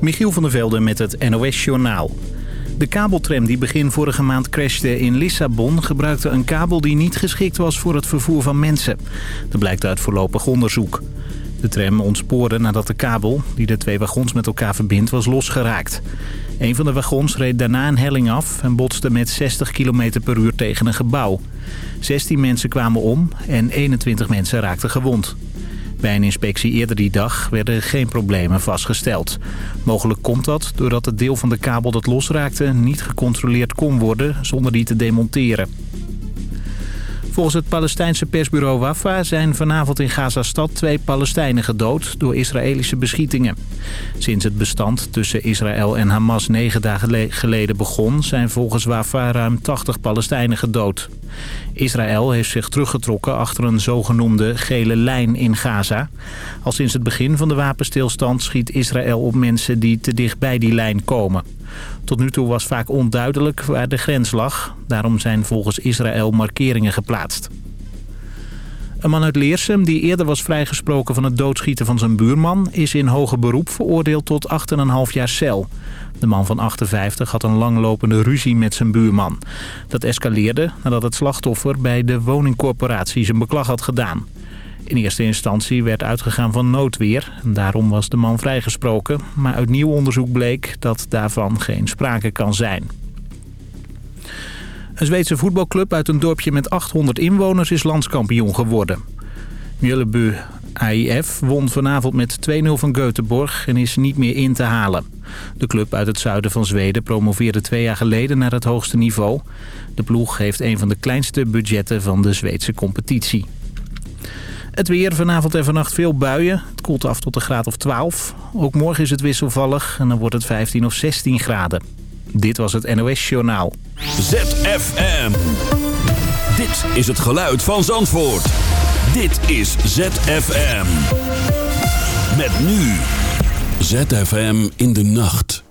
Michiel van der Velde met het NOS-journaal. De kabeltram die begin vorige maand crashte in Lissabon... gebruikte een kabel die niet geschikt was voor het vervoer van mensen. Dat blijkt uit voorlopig onderzoek. De tram ontspoorde nadat de kabel, die de twee wagons met elkaar verbindt, was losgeraakt. Een van de wagons reed daarna een helling af en botste met 60 km per uur tegen een gebouw. 16 mensen kwamen om en 21 mensen raakten gewond. Bij een inspectie eerder die dag werden geen problemen vastgesteld. Mogelijk komt dat doordat het deel van de kabel dat losraakte niet gecontroleerd kon worden zonder die te demonteren. Volgens het Palestijnse persbureau Wafa zijn vanavond in Gaza-stad twee Palestijnen gedood door Israëlische beschietingen. Sinds het bestand tussen Israël en Hamas negen dagen geleden begon zijn volgens Wafa ruim 80 Palestijnen gedood. Israël heeft zich teruggetrokken achter een zogenoemde gele lijn in Gaza. Al sinds het begin van de wapenstilstand schiet Israël op mensen die te dicht bij die lijn komen. Tot nu toe was vaak onduidelijk waar de grens lag. Daarom zijn volgens Israël markeringen geplaatst. Een man uit Leersum die eerder was vrijgesproken van het doodschieten van zijn buurman... is in hoger beroep veroordeeld tot 8,5 jaar cel. De man van 58 had een langlopende ruzie met zijn buurman. Dat escaleerde nadat het slachtoffer bij de woningcorporatie zijn beklag had gedaan. In eerste instantie werd uitgegaan van noodweer. Daarom was de man vrijgesproken. Maar uit nieuw onderzoek bleek dat daarvan geen sprake kan zijn. Een Zweedse voetbalclub uit een dorpje met 800 inwoners is landskampioen geworden. Mjölby AIF won vanavond met 2-0 van Göteborg en is niet meer in te halen. De club uit het zuiden van Zweden promoveerde twee jaar geleden naar het hoogste niveau. De ploeg heeft een van de kleinste budgetten van de Zweedse competitie. Het weer vanavond en vannacht veel buien. Het koelt af tot een graad of 12. Ook morgen is het wisselvallig en dan wordt het 15 of 16 graden. Dit was het NOS Journaal. ZFM. Dit is het geluid van Zandvoort. Dit is ZFM. Met nu. ZFM in de nacht.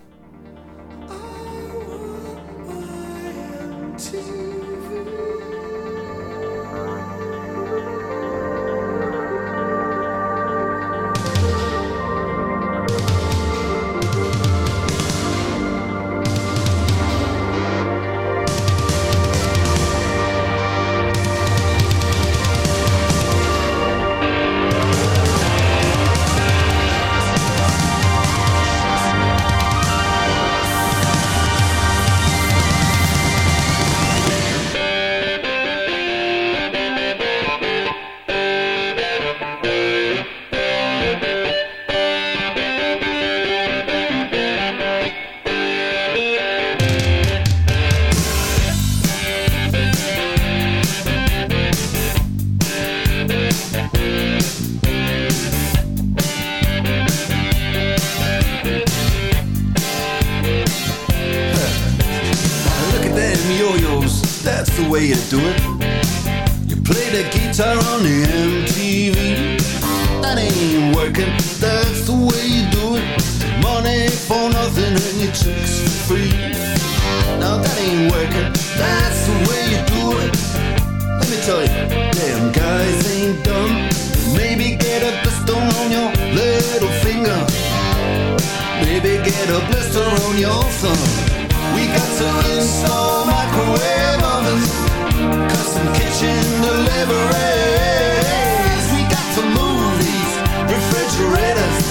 get a blister on your thumb. We got to install microwave ovens, custom kitchen deliveries. We got to move these refrigerators.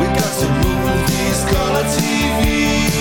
We got to move these color TVs.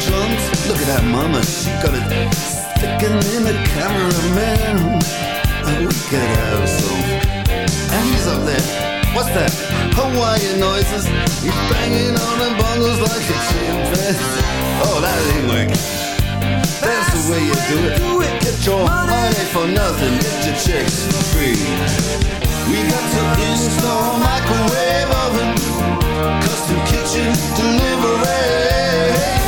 drums. Look at that mama, she got it sticking in the cameraman. And we could have some. And he's up there. What's that? Hawaiian noises. He's banging on the bongos like a chimpanzee. Oh, that ain't working. That's the way you do it. Get your money for nothing. Get your chicks for free. We got to install microwave oven, custom kitchen delivery.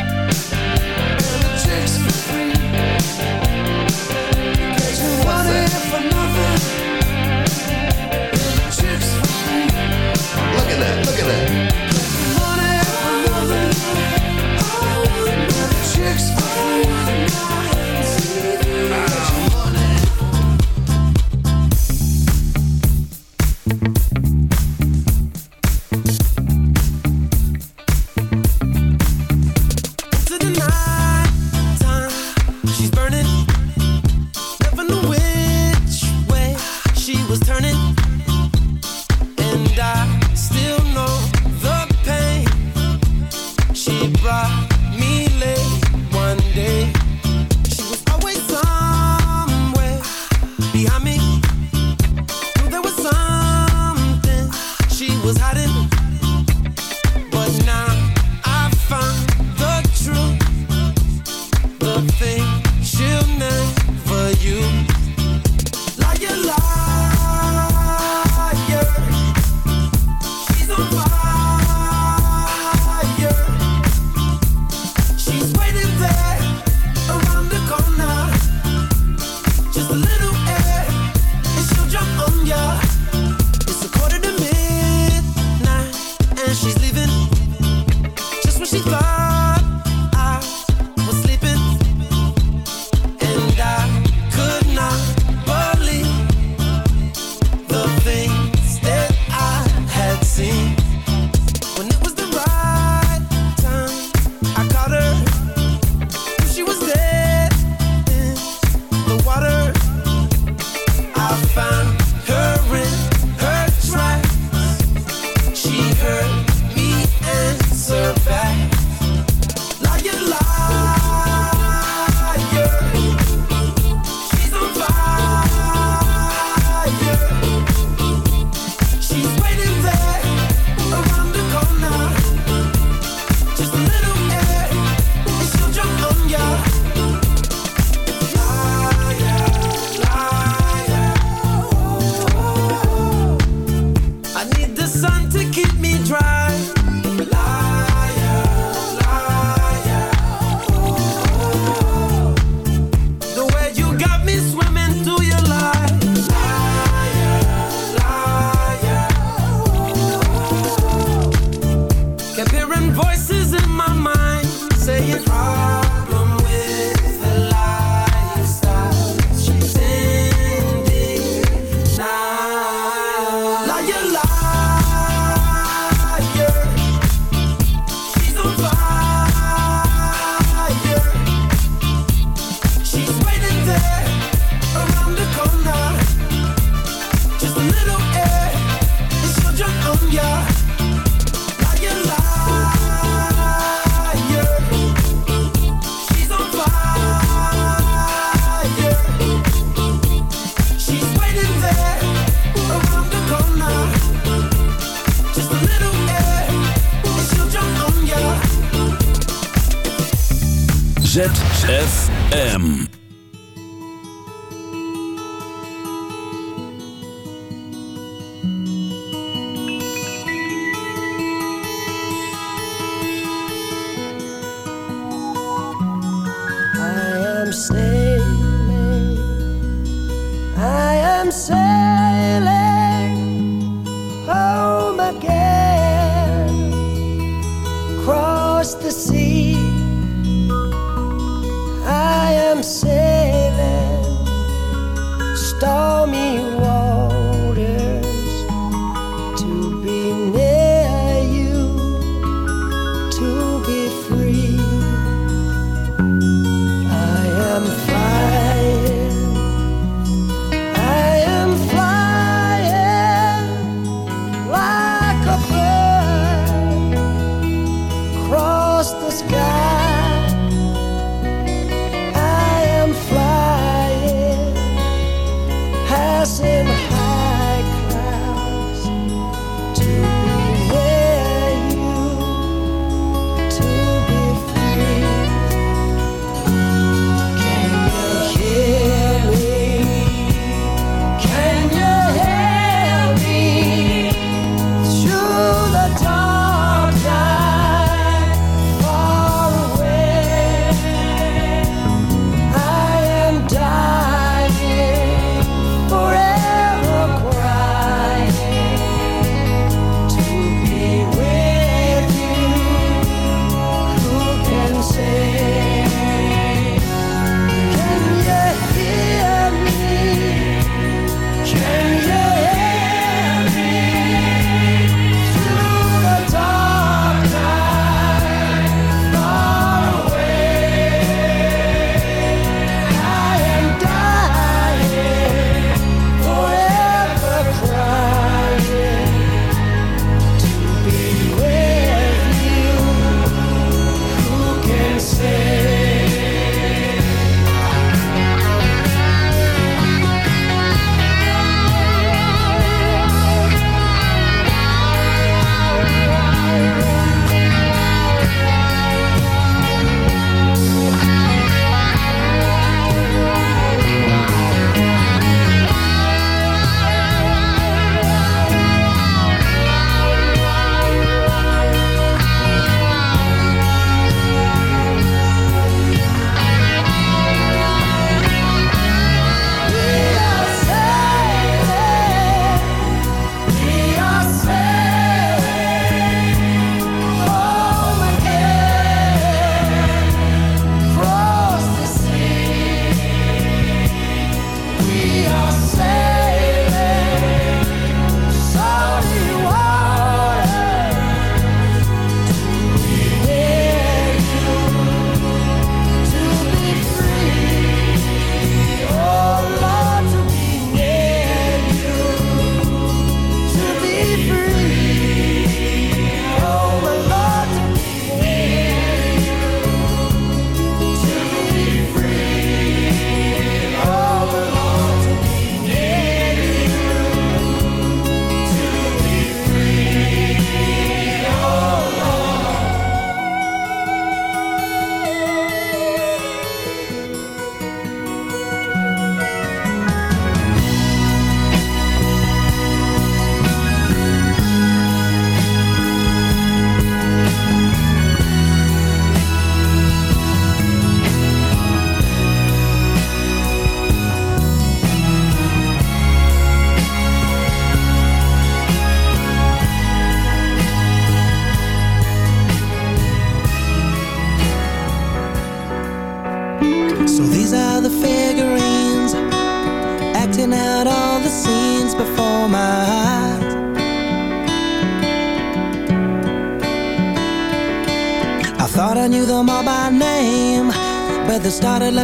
ZFM.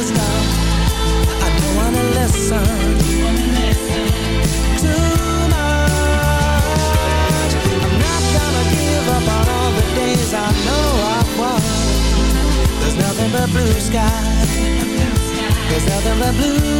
I don't wanna listen. I'm not gonna give up on all the days I know I won. There's nothing but blue sky. There's nothing but blue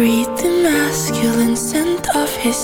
breathe the masculine scent of his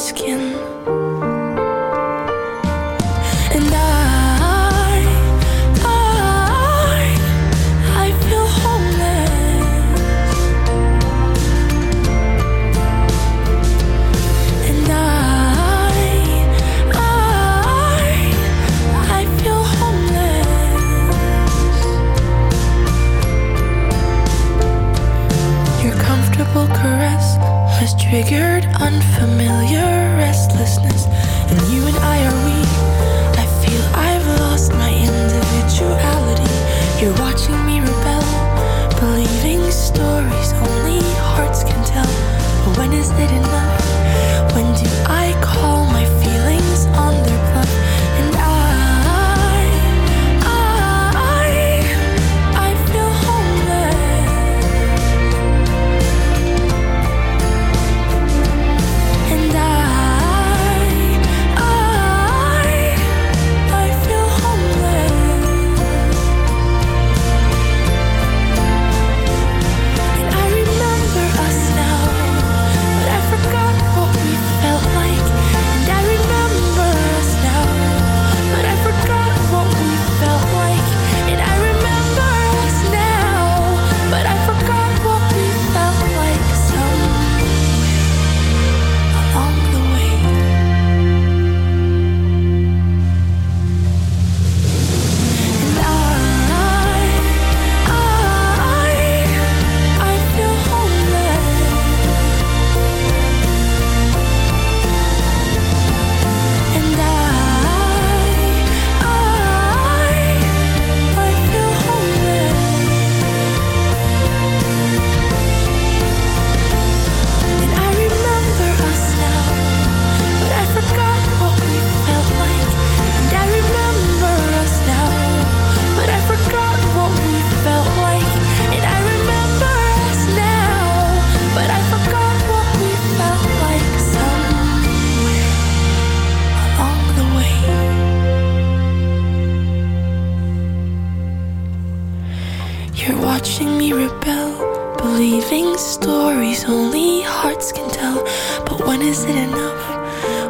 Believing stories only hearts can tell. But when is it enough?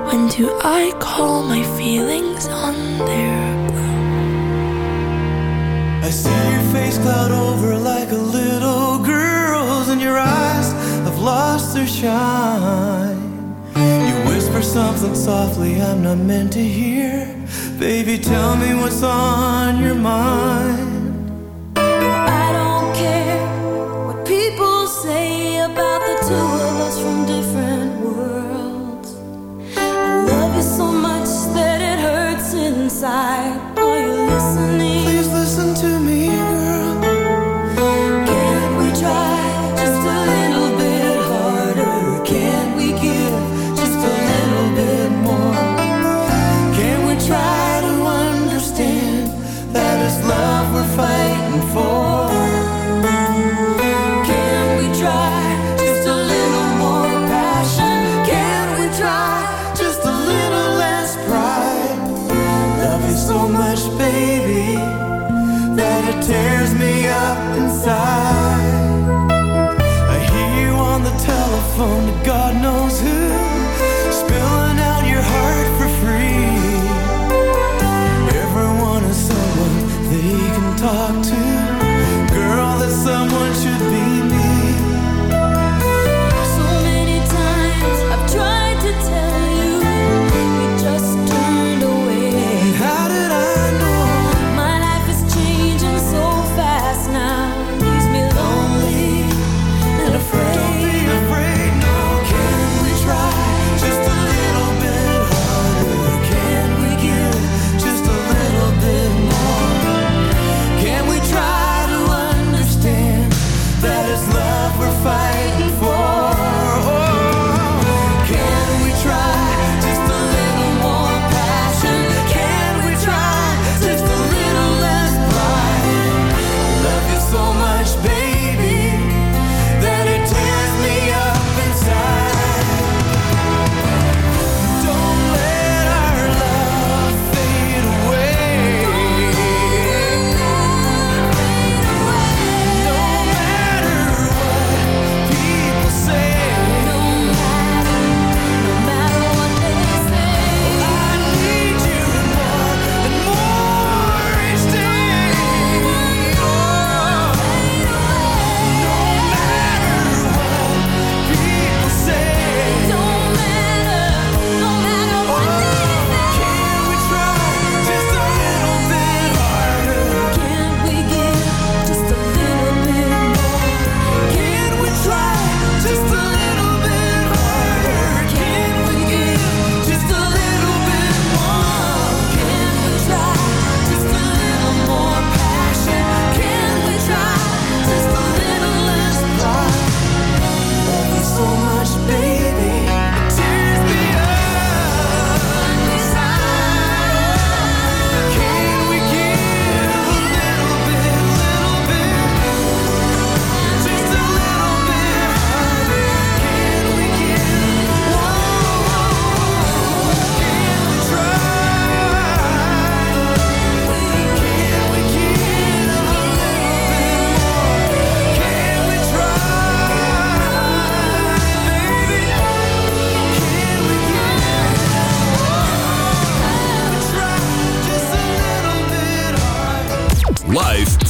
When do I call my feelings on their bluff? I see your face cloud over like a little girl's, and your eyes have lost their shine. You whisper something softly I'm not meant to hear. Baby, tell me what's on your mind. side.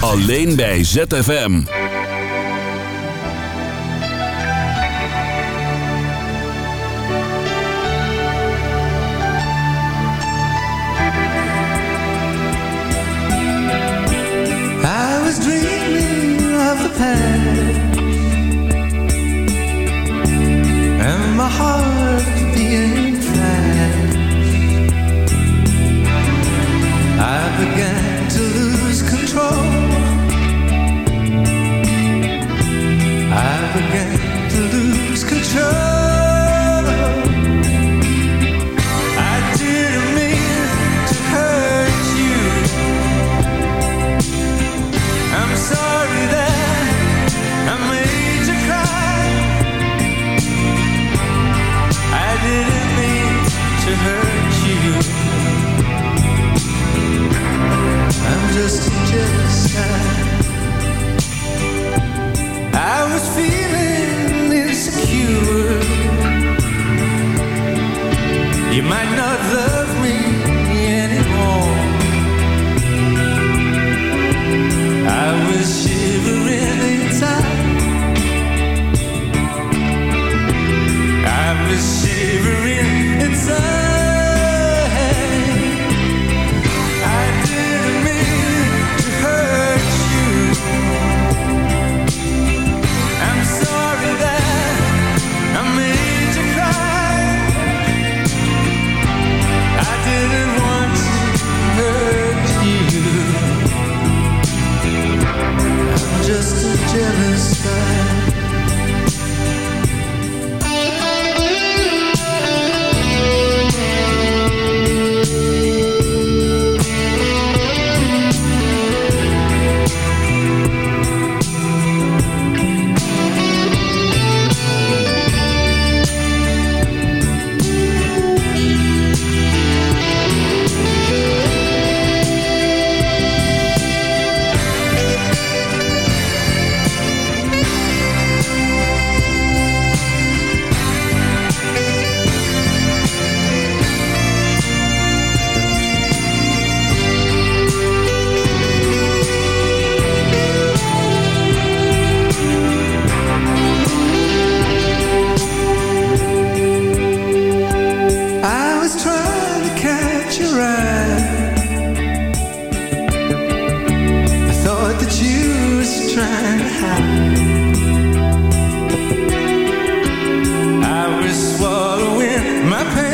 Alleen bij ZFM. I was swallowing my pain.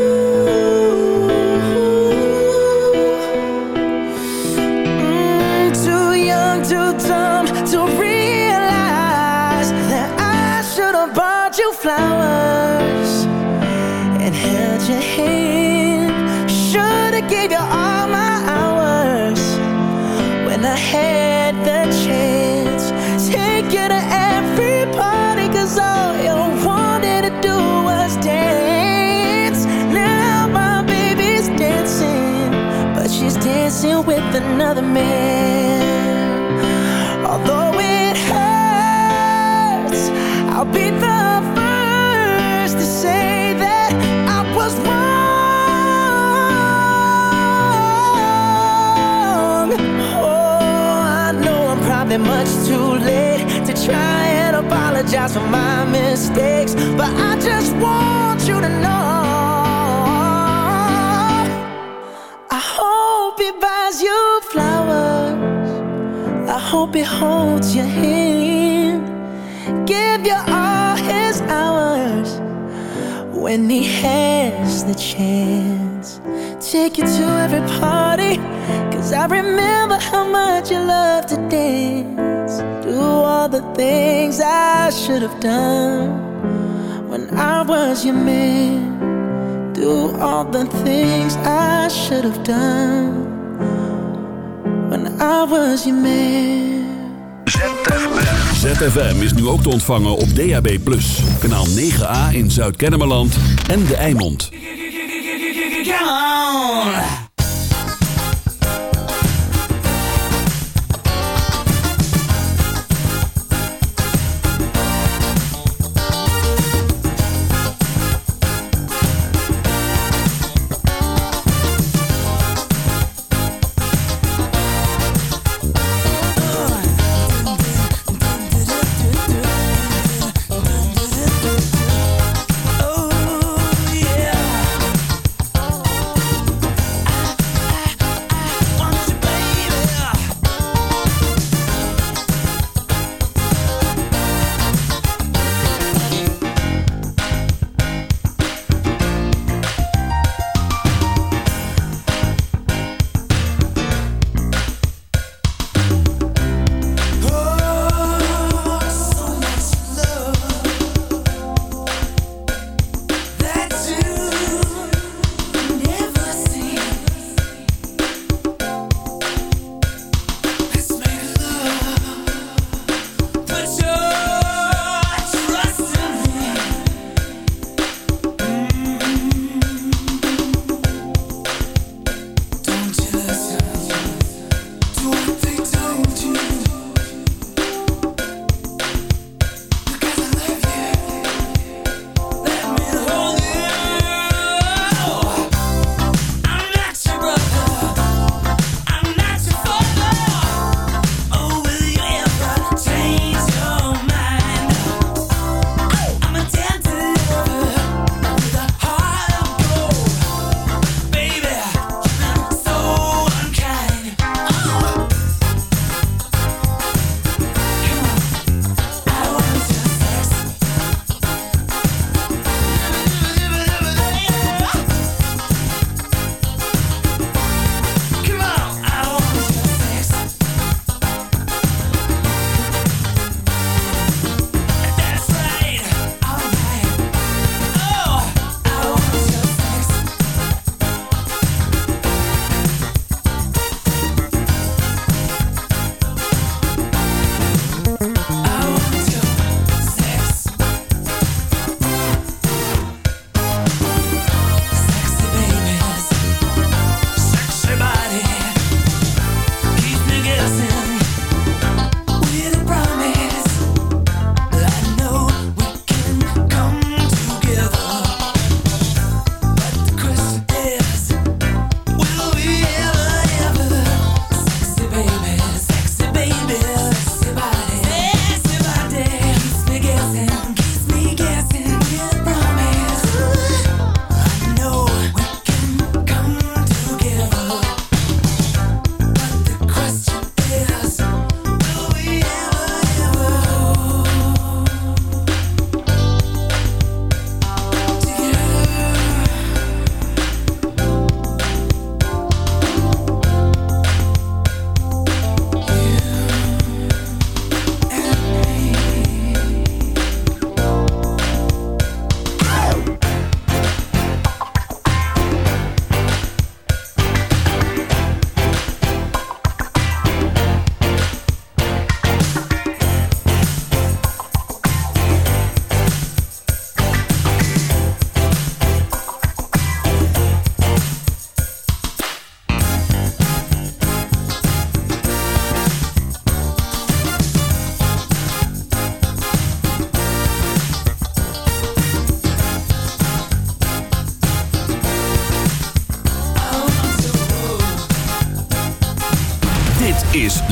with another man. The chance. Take you to every party. Cause I remember how much you loved to dance. Do all the things I should have done when I was your man. Do all the things I should have done when I was your man. ZFM is nu ook te ontvangen op DAB+. Kanaal 9A in Zuid-Kennemerland en De Eimond. Come on!